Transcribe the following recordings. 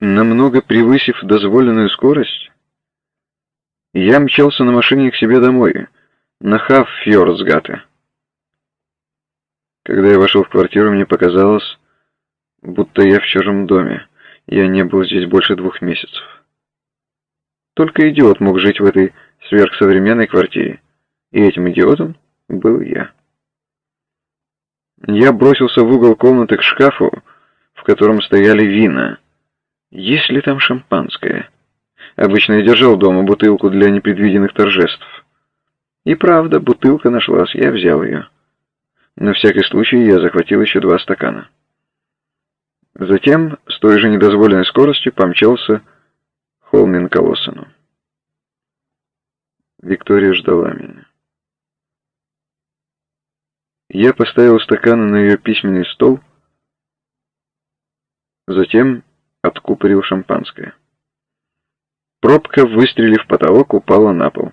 намного превысив дозволенную скорость, я мчался на машине к себе домой, на Хаффьордсгате. Когда я вошел в квартиру, мне показалось, будто я в чужом доме. Я не был здесь больше двух месяцев. Только идиот мог жить в этой сверхсовременной квартире. И этим идиотом был я. Я бросился в угол комнаты к шкафу, в котором стояли вина. Есть ли там шампанское? Обычно я держал дома бутылку для непредвиденных торжеств. И правда, бутылка нашлась, я взял ее. На всякий случай я захватил еще два стакана. Затем, с той же недозволенной скоростью, помчался Холмин Колоссену. Виктория ждала меня. Я поставил стаканы на ее письменный стол, затем откупорил шампанское. Пробка, выстрелив потолок, упала на пол.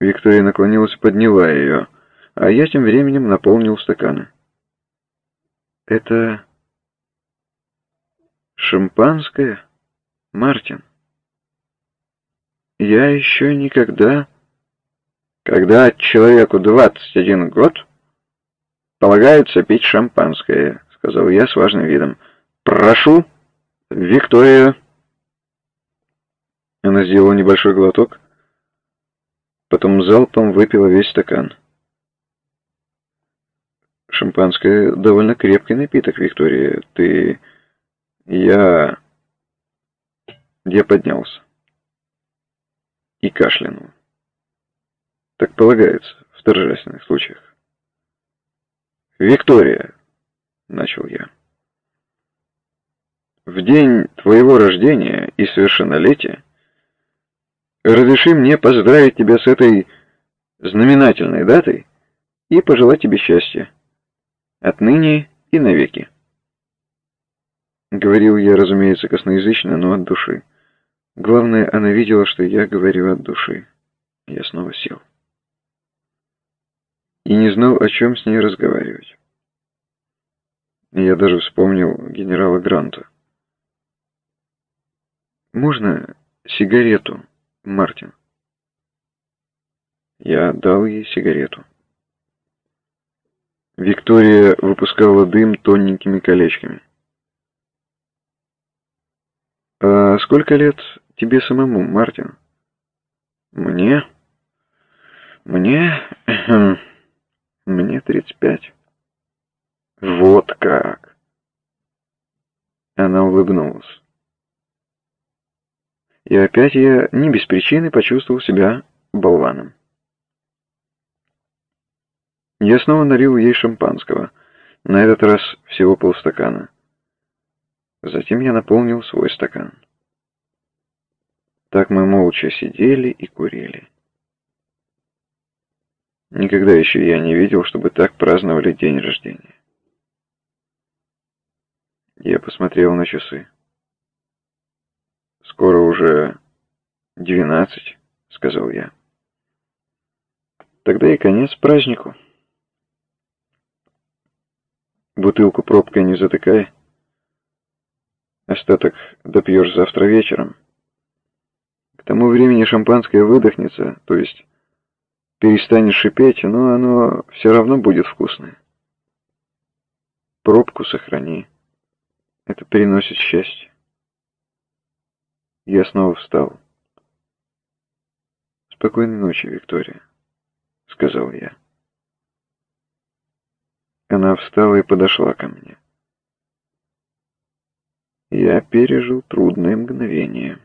Виктория наклонилась и подняла ее, а я тем временем наполнил стаканы. «Это шампанское, Мартин? Я еще никогда...» Когда человеку 21 год, полагается пить шампанское, сказал я с важным видом. Прошу, Виктория. Она сделала небольшой глоток, потом залпом выпила весь стакан. Шампанское довольно крепкий напиток, Виктория. Ты... Я... Я поднялся и кашлянул. Так полагается в торжественных случаях. «Виктория», — начал я, — «в день твоего рождения и совершеннолетия разреши мне поздравить тебя с этой знаменательной датой и пожелать тебе счастья. Отныне и навеки». Говорил я, разумеется, косноязычно, но от души. Главное, она видела, что я говорю от души. Я снова сел и не знал, о чем с ней разговаривать. Я даже вспомнил генерала Гранта. «Можно сигарету, Мартин?» Я дал ей сигарету. Виктория выпускала дым тоненькими колечками. «А сколько лет тебе самому, Мартин?» «Мне? Мне...» Мне 35. Вот как. Она улыбнулась. И опять я не без причины почувствовал себя болваном. Я снова налил ей шампанского, на этот раз всего полстакана. Затем я наполнил свой стакан. Так мы молча сидели и курили. Никогда еще я не видел, чтобы так праздновали день рождения. Я посмотрел на часы. «Скоро уже двенадцать», — сказал я. «Тогда и конец празднику. Бутылку пробкой не затыкай. Остаток допьешь завтра вечером. К тому времени шампанское выдохнется, то есть перестанет шипеть, но оно все равно будет вкусное. Пробку сохрани. Это приносит счастье. Я снова встал. «Спокойной ночи, Виктория», — сказал я. Она встала и подошла ко мне. Я пережил трудное мгновение.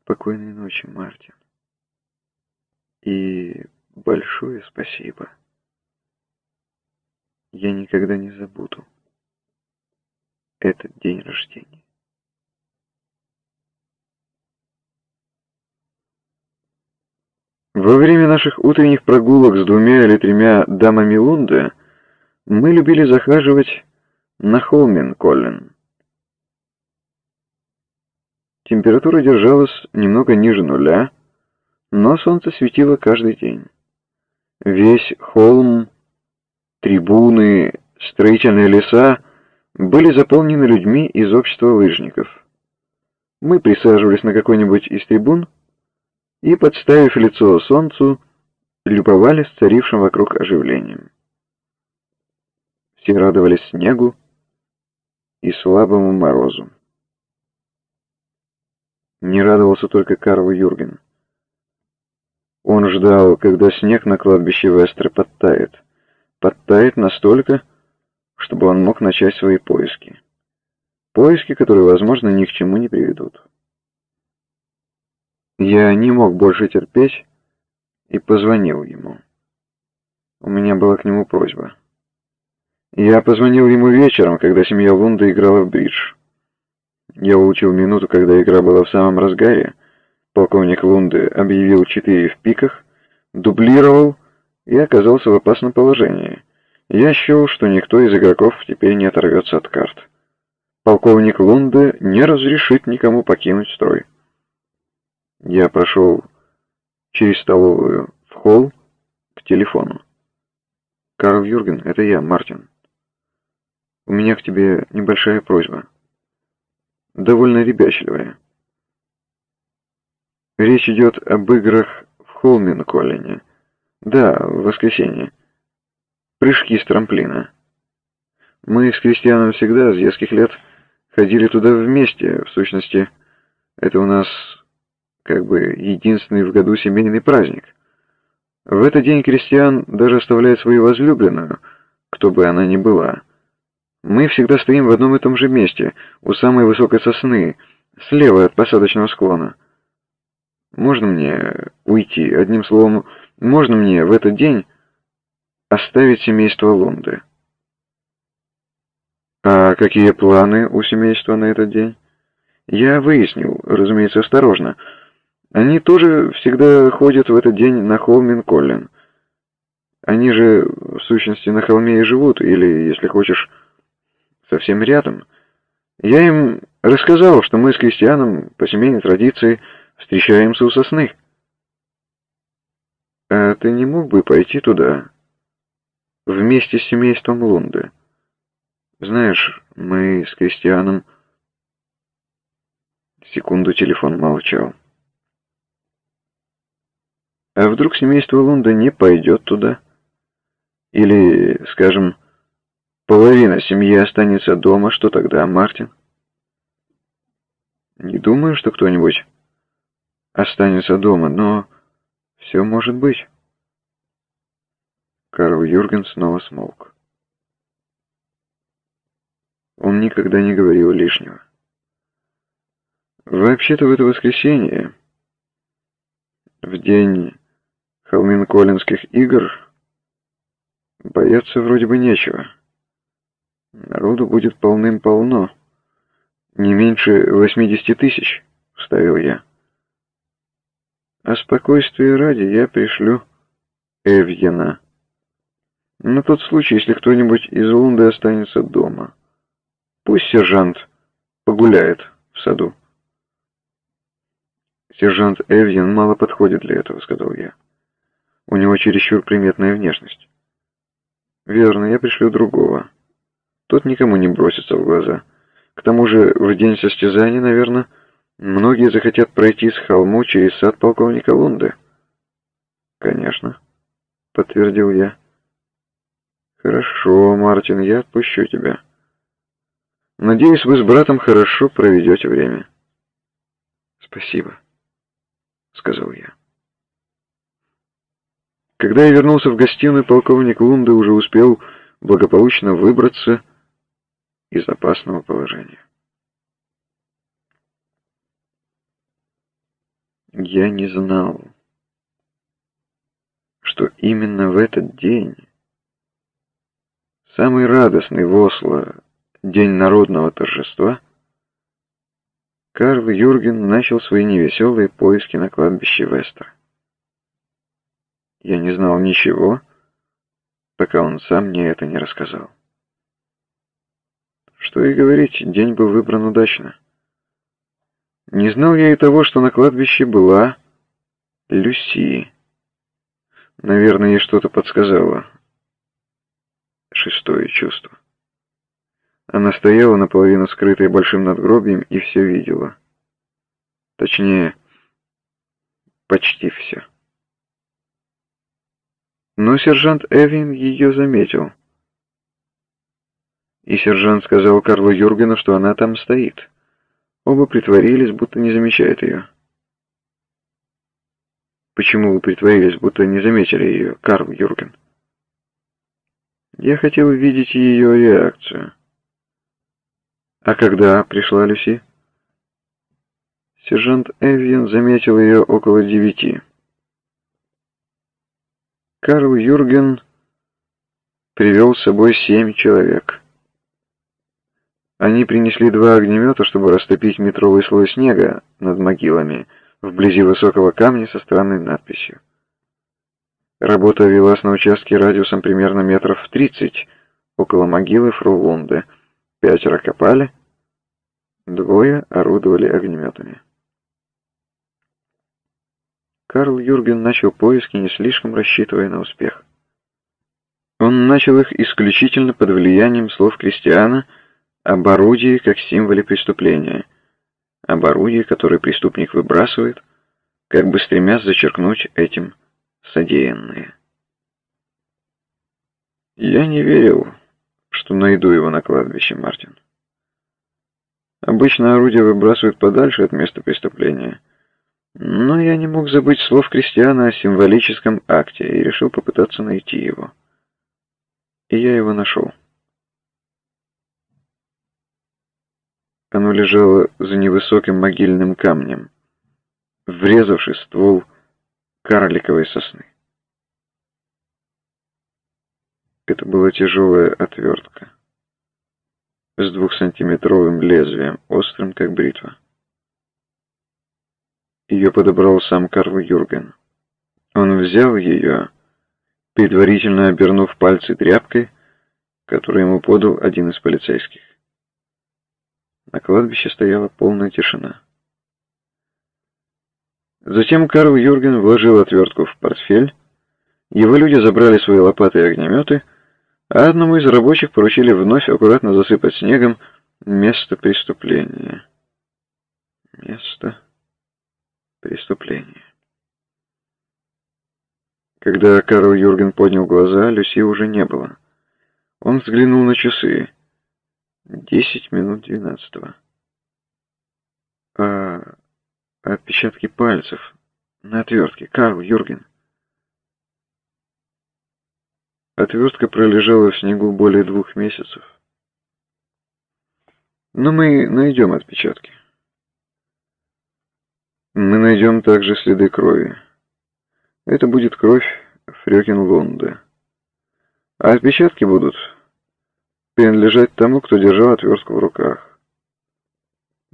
«Спокойной ночи, Мартин». И большое спасибо. Я никогда не забуду этот день рождения. Во время наших утренних прогулок с двумя или тремя дамами Лунда мы любили захаживать на Холмен-Коллен. Температура держалась немного ниже нуля, но солнце светило каждый день. Весь холм, трибуны, строительные леса были заполнены людьми из общества лыжников. Мы присаживались на какой-нибудь из трибун и, подставив лицо солнцу, любовались царившим вокруг оживлением. Все радовались снегу и слабому морозу. Не радовался только Карл Юрген. Он ждал, когда снег на кладбище Вестра подтает. Подтает настолько, чтобы он мог начать свои поиски. Поиски, которые, возможно, ни к чему не приведут. Я не мог больше терпеть и позвонил ему. У меня была к нему просьба. Я позвонил ему вечером, когда семья Лунда играла в бридж. Я улучил минуту, когда игра была в самом разгаре. Полковник Лунды объявил четыре в пиках, дублировал и оказался в опасном положении. Я счел, что никто из игроков теперь не оторвется от карт. Полковник Лунде не разрешит никому покинуть строй. Я прошел через столовую в холл к телефону. «Карл Юрген, это я, Мартин. У меня к тебе небольшая просьба. Довольно ребячливая. Речь идет об играх в Холмин-Коллине. Да, в воскресенье прыжки с трамплина. Мы с Кристианом всегда с детских лет ходили туда вместе. В сущности, это у нас как бы единственный в году семейный праздник. В этот день Кристиан даже оставляет свою возлюбленную, кто бы она ни была. Мы всегда стоим в одном и том же месте, у самой высокой сосны, слева от посадочного склона. Можно мне уйти? Одним словом, можно мне в этот день оставить семейство Лунды. А какие планы у семейства на этот день? Я выяснил, разумеется, осторожно. Они тоже всегда ходят в этот день на холм Коллин. Они же, в сущности, на холме и живут, или, если хочешь, совсем рядом. Я им рассказал, что мы с крестьяном по семейной традиции встречаемся у сосны. А ты не мог бы пойти туда вместе с семейством Лунды. Знаешь, мы с Кристианом... Секунду телефон молчал. А вдруг семейство Лунда не пойдет туда? Или, скажем, половина семьи останется дома, что тогда, Мартин? Не думаю, что кто-нибудь останется дома, но все может быть. Карл Юрген снова смолк. Он никогда не говорил лишнего. Вообще-то в это воскресенье, в день Холмин-Коллинских игр, бояться вроде бы нечего. Народу будет полным-полно. Не меньше 80 тысяч, вставил я. А спокойствие ради я пришлю Эвьена. На тот случай, если кто-нибудь из Лунды останется дома. Пусть сержант погуляет в саду. Сержант Эвьен мало подходит для этого, сказал я. У него чересчур приметная внешность. Верно, я пришлю другого. Тот никому не бросится в глаза. К тому же в день состязания, наверное, многие захотят пройти с холму через сад полковника Лунды. Конечно, подтвердил я. «Хорошо, Мартин, я отпущу тебя. Надеюсь, вы с братом хорошо проведете время». «Спасибо», — сказал я. Когда я вернулся в гостиную, полковник Лунда уже успел благополучно выбраться из опасного положения. Я не знал, что именно в этот день Самый радостный в Осло день народного торжества, Карл Юрген начал свои невеселые поиски на кладбище Вестера. Я не знал ничего, пока он сам мне это не рассказал. Что и говорить, день был выбран удачно. Не знал я и того, что на кладбище была Люси. Наверное, ей что-то подсказало шестое чувство. Она стояла наполовину скрытая большим надгробием и все видела. Точнее, почти все. Но сержант Эвин ее заметил. И сержант сказал Карлу Юргену, что она там стоит. Оба притворились, будто не замечают ее. Почему вы притворились, будто не заметили ее, Карл Юрген? Я хотел увидеть ее реакцию. А когда пришла Люси? Сержант Эвьен заметил ее около девяти. Карл Юрген привел с собой семь человек. Они принесли два огнемета, чтобы растопить метровый слой снега над могилами вблизи высокого камня со странной надписью. Работа велась на участке радиусом примерно метров в тридцать, около могилы Фрулунды. Пятеро копали, двое орудовали огнеметами. Карл Юрген начал поиски, не слишком рассчитывая на успех. Он начал их исключительно под влиянием слов Кристиана об орудии как символе преступления, об орудии, которое преступник выбрасывает, как бы стремясь зачеркнуть этим содеянное. Я не верил, что найду его на кладбище, Мартин. Обычно орудие выбрасывают подальше от места преступления, но я не мог забыть слов Кристиана о символическом акте и решил попытаться найти его. И я его нашел. Оно лежало за невысоким могильным камнем, врезавшись в ствол карликовой сосны. Это была тяжелая отвертка с двухсантиметровым лезвием, острым как бритва. Ее подобрал сам Карл Юрген. Он взял ее, предварительно обернув пальцы тряпкой, которую ему подал один из полицейских. На кладбище стояла полная тишина. Затем Карл Юрген вложил отвертку в портфель, его люди забрали свои лопаты и огнеметы, а одному из рабочих поручили вновь аккуратно засыпать снегом место преступления. Место преступления. Когда Карл Юрген поднял глаза, Люси уже не было. Он взглянул на часы. Десять минут двенадцатого. А отпечатки пальцев на отвертке. Карл Юрген. Отвертка пролежала в снегу более двух месяцев. Но мы найдем отпечатки. Мы найдем также следы крови. Это будет кровь Фрёкинлунда. А отпечатки будут принадлежать тому, кто держал отвертку в руках.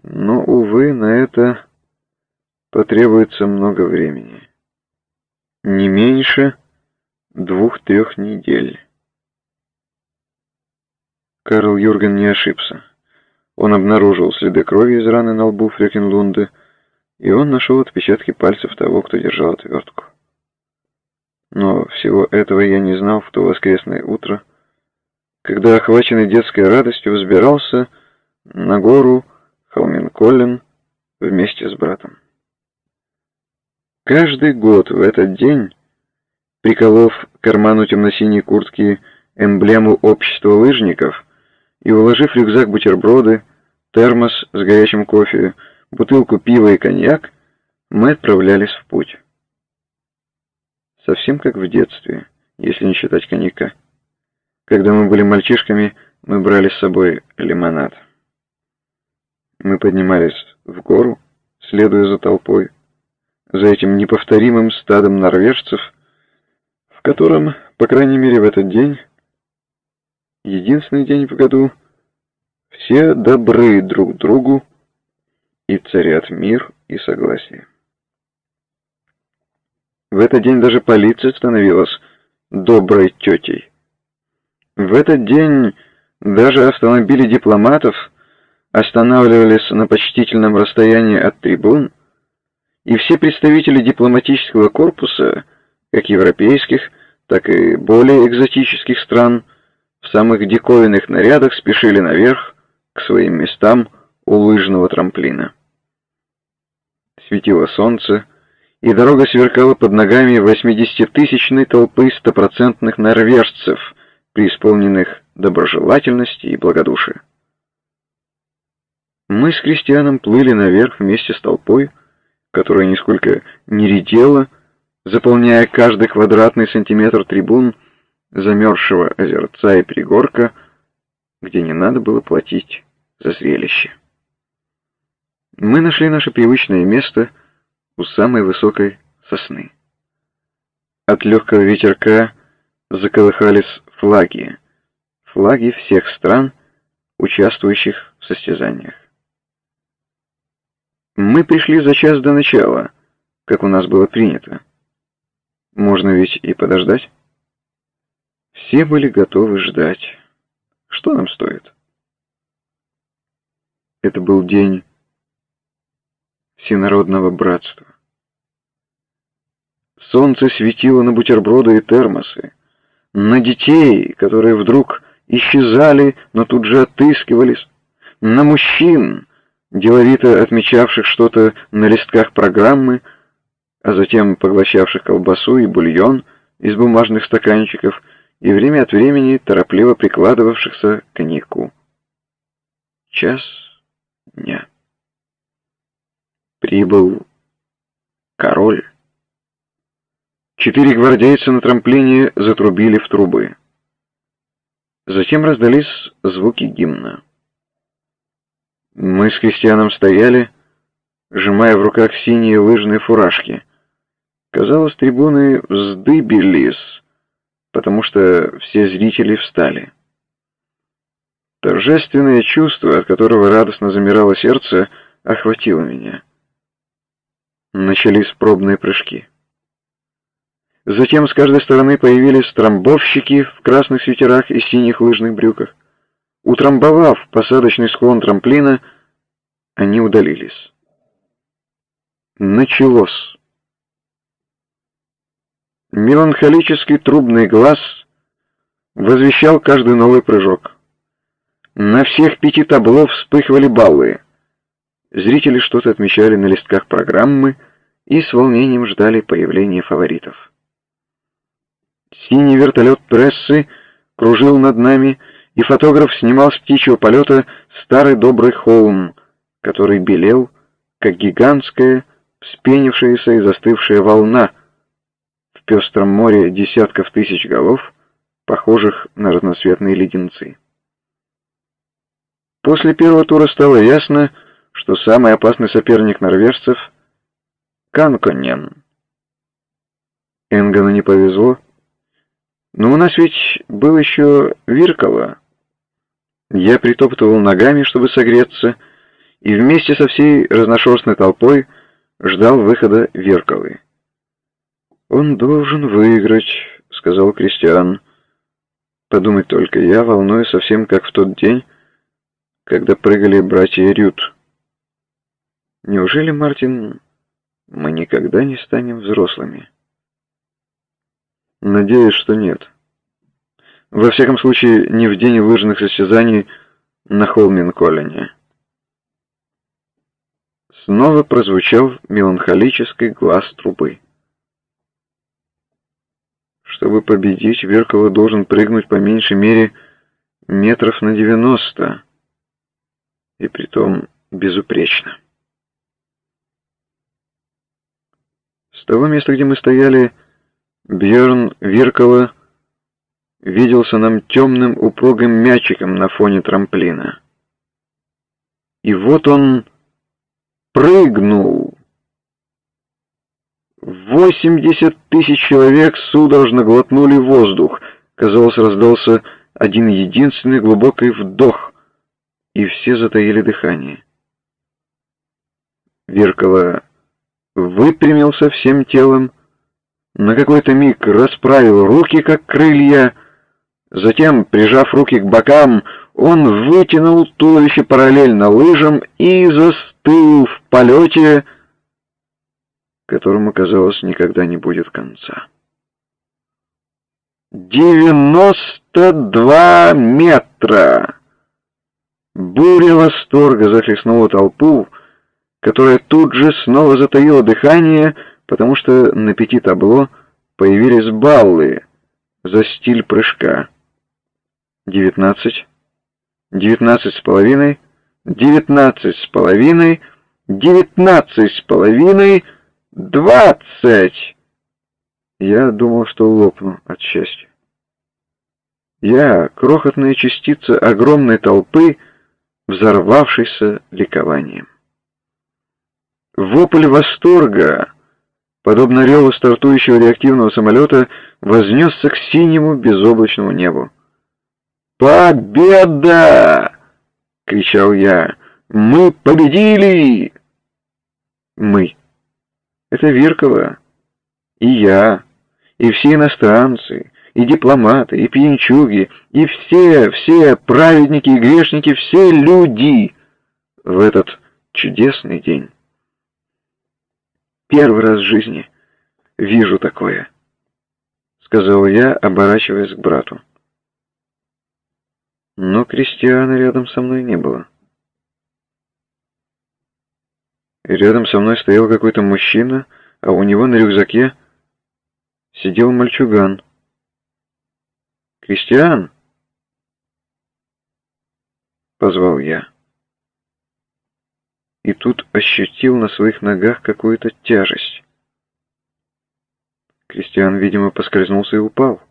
Но, увы, на это потребуется много времени. Не меньше двух-трех недель. Карл Юрген не ошибся. Он обнаружил следы крови из раны на лбу Фрекенлунда, и он нашел отпечатки пальцев того, кто держал отвертку. Но всего этого я не знал в то воскресное утро, когда, охваченный детской радостью, взбирался на гору Холменколлен вместе с братом. Каждый год в этот день, приколов к карману темно-синей куртки эмблему общества лыжников и уложив в рюкзак бутерброды, термос с горячим кофе, бутылку пива и коньяк, мы отправлялись в путь. Совсем как в детстве, если не считать коньяка. Когда мы были мальчишками, мы брали с собой лимонад. Мы поднимались в гору, следуя за толпой, за этим неповторимым стадом норвежцев, в котором, по крайней мере в этот день, единственный день в году, все добры друг другу и царят мир и согласие. В этот день даже полиция становилась доброй тетей. В этот день даже автомобили дипломатов останавливались на почтительном расстоянии от трибун, и все представители дипломатического корпуса, как европейских, так и более экзотических стран, в самых диковинных нарядах спешили наверх к своим местам у лыжного трамплина. Светило солнце, и дорога сверкала под ногами восьмидесятитысячной толпы стопроцентных норвежцев, преисполненных доброжелательности и благодушия. Мы с крестьяном плыли наверх вместе с толпой, которая нисколько не редела, заполняя каждый квадратный сантиметр трибун замерзшего озерца и пригорка, где не надо было платить за зрелище. Мы нашли наше привычное место у самой высокой сосны. От легкого ветерка заколыхались флаги, флаги всех стран, участвующих в состязаниях. Мы пришли за час до начала, как у нас было принято. Можно ведь и подождать. Все были готовы ждать. Что нам стоит? Это был день всенародного братства. Солнце светило на бутерброды и термосы, на детей, которые вдруг исчезали, но тут же отыскивались, на мужчин, деловито отмечавших что-то на листках программы, а затем поглощавших колбасу и бульон из бумажных стаканчиков и время от времени торопливо прикладывавшихся к коньяку. Час дня. Прибыл король. Четыре гвардейца на трамплине затрубили в трубы. Затем раздались звуки гимна. Мы с Кристианом стояли, сжимая в руках синие лыжные фуражки. Казалось, трибуны вздыбились, потому что все зрители встали. Торжественное чувство, от которого радостно замирало сердце, охватило меня. Начались пробные прыжки. Затем с каждой стороны появились трамбовщики в красных свитерах и синих лыжных брюках. Утрамбовав посадочный склон трамплина, они удалились. Началось. Меланхолический трубный глаз возвещал каждый новый прыжок. На всех пяти табло вспыхивали баллы. Зрители что-то отмечали на листках программы и с волнением ждали появления фаворитов. Синий вертолет прессы кружил над нами, и фотограф снимал с птичьего полета старый добрый холм, который белел, как гигантская, вспенившаяся и застывшая волна в пестром море десятков тысяч голов, похожих на разноцветные леденцы. После первого тура стало ясно, что самый опасный соперник норвежцев — Канконен. Энгону не повезло, но у нас ведь был еще Виркова, я притоптывал ногами, чтобы согреться, и вместе со всей разношерстной толпой ждал выхода Верковой. «Он должен выиграть», — сказал Кристиан. «Подумать только, я волнуюсь совсем как в тот день, когда прыгали братья Рют. Неужели, Мартин, мы никогда не станем взрослыми?» «Надеюсь, что нет». Во всяком случае, не в день выжженных состязаний на Холмин-Коллине. Снова прозвучал меланхолический глаз трубы. Чтобы победить, Веркова должен прыгнуть по меньшей мере метров на девяносто, и притом безупречно. С того места, где мы стояли, Бьерн Веркова виделся нам темным упругим мячиком на фоне трамплина. И вот он прыгнул. Восемьдесят тысяч человек судорожно глотнули воздух. Казалось, раздался один единственный глубокий вдох, и все затаили дыхание. Веркова выпрямился всем телом, на какой-то миг расправил руки, как крылья, Затем, прижав руки к бокам, он вытянул туловище параллельно лыжам и застыл в полете, которому, казалось, никогда не будет конца. девяносто два метра!» Буря восторга захлестнула толпу, которая тут же снова затаила дыхание, потому что на пяти табло появились баллы за стиль прыжка. Девятнадцать, девятнадцать с половиной, девятнадцать с половиной, девятнадцать с половиной, двадцать! Я думал, что лопну от счастья. Я, крохотная частица огромной толпы, взорвавшейся ликованием. Вопль восторга, подобно реву стартующего реактивного самолета, вознесся к синему безоблачному небу. «Победа!» — кричал я. «Мы победили!» «Мы» — это Виркова, и я, и все иностранцы, и дипломаты, и пьянчуги, и все, все праведники и грешники, все люди в этот чудесный день. Первый раз в жизни вижу такое, сказал я, оборачиваясь к брату. Но Кристиана рядом со мной не было. Рядом со мной стоял какой-то мужчина, а у него на рюкзаке сидел мальчуган. «Кристиан!» — позвал я. И тут ощутил на своих ногах какую-то тяжесть. Кристиан, видимо, поскользнулся и упал.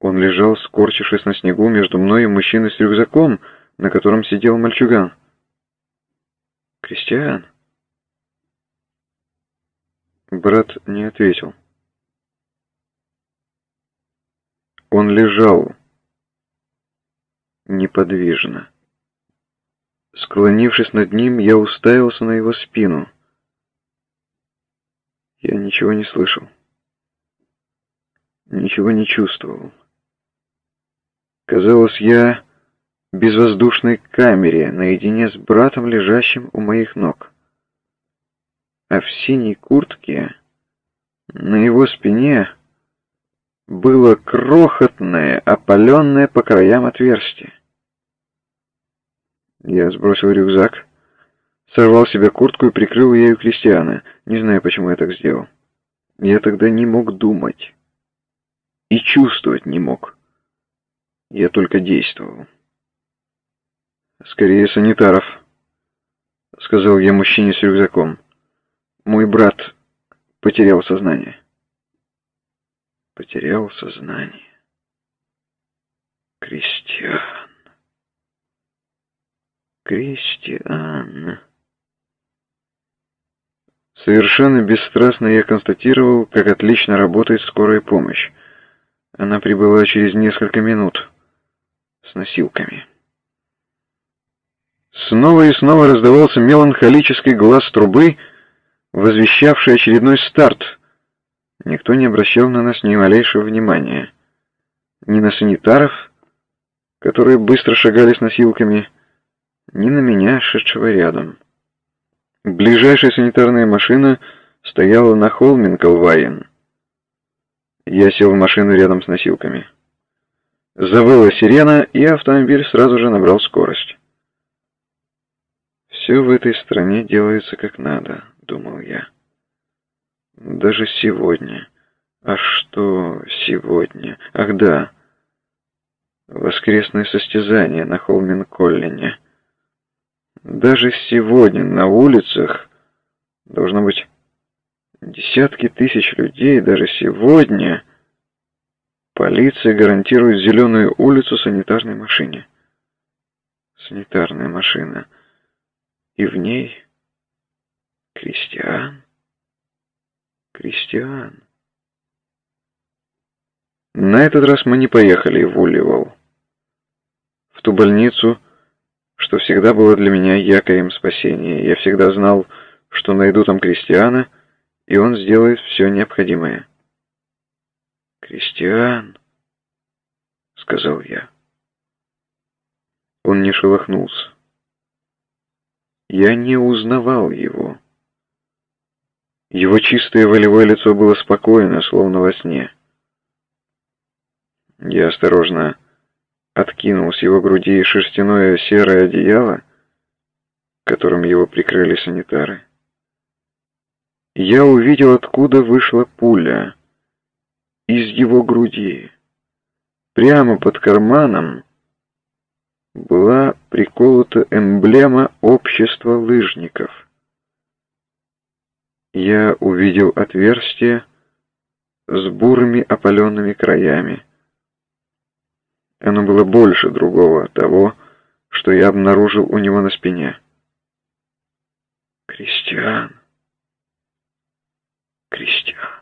Он лежал, скорчившись на снегу между мной и мужчиной с рюкзаком, на котором сидел мальчуган. «Кристиан!» Брат не ответил. Он лежал неподвижно. Склонившись над ним, я уставился на его спину. Я ничего не слышал. Ничего не чувствовал. Казалось, я в безвоздушной камере, наедине с братом, лежащим у моих ног. А в синей куртке на его спине было крохотное, опаленное по краям отверстие. Я сбросил рюкзак, сорвал себе куртку и прикрыл ею Кристиана. Не знаю, почему я так сделал. Я тогда не мог думать. И чувствовать не мог. Я только действовал. «Скорее санитаров», — сказал я мужчине с рюкзаком. «Мой брат потерял сознание» потерял сознание. Кристиан. Кристиан. Совершенно бесстрастно я констатировал, как отлично работает скорая помощь. Она прибыла через несколько минут с носилками. Снова и снова раздавался меланхолический глаз трубы, возвещавший очередной старт — Никто не обращал на нас ни малейшего внимания. Ни на санитаров, которые быстро шагали с носилками, ни на меня, шедшего рядом. Ближайшая санитарная машина стояла на Холминкалвайен. Я сел в машину рядом с носилками. Завыла сирена, и автомобиль сразу же набрал скорость. «Все в этой стране делается как надо», — думал я. Даже сегодня. А что сегодня? Ах да. Воскресное состязание на Холмин-Коллине. Даже сегодня на улицах должно быть десятки тысяч людей. Даже сегодня полиция гарантирует зеленую улицу санитарной машине. Санитарная машина. И в ней Кристиан. Кристиан. На этот раз мы не поехали в Улливал. В ту больницу, что всегда было для меня якорем спасения. Я всегда знал, что найду там Кристиана, и он сделает все необходимое. «Кристиан», — сказал я. Он не шелохнулся. Я не узнавал его. Его чистое волевое лицо было спокойно, словно во сне. Я осторожно откинул с его груди шерстяное серое одеяло, которым его прикрыли санитары. Я увидел, откуда вышла пуля. Из его груди. Прямо под карманом была приколота эмблема общества лыжников. Я увидел отверстие с бурыми опаленными краями. Оно было больше другого того, что я обнаружил у него на спине. Кристиан. Кристиан.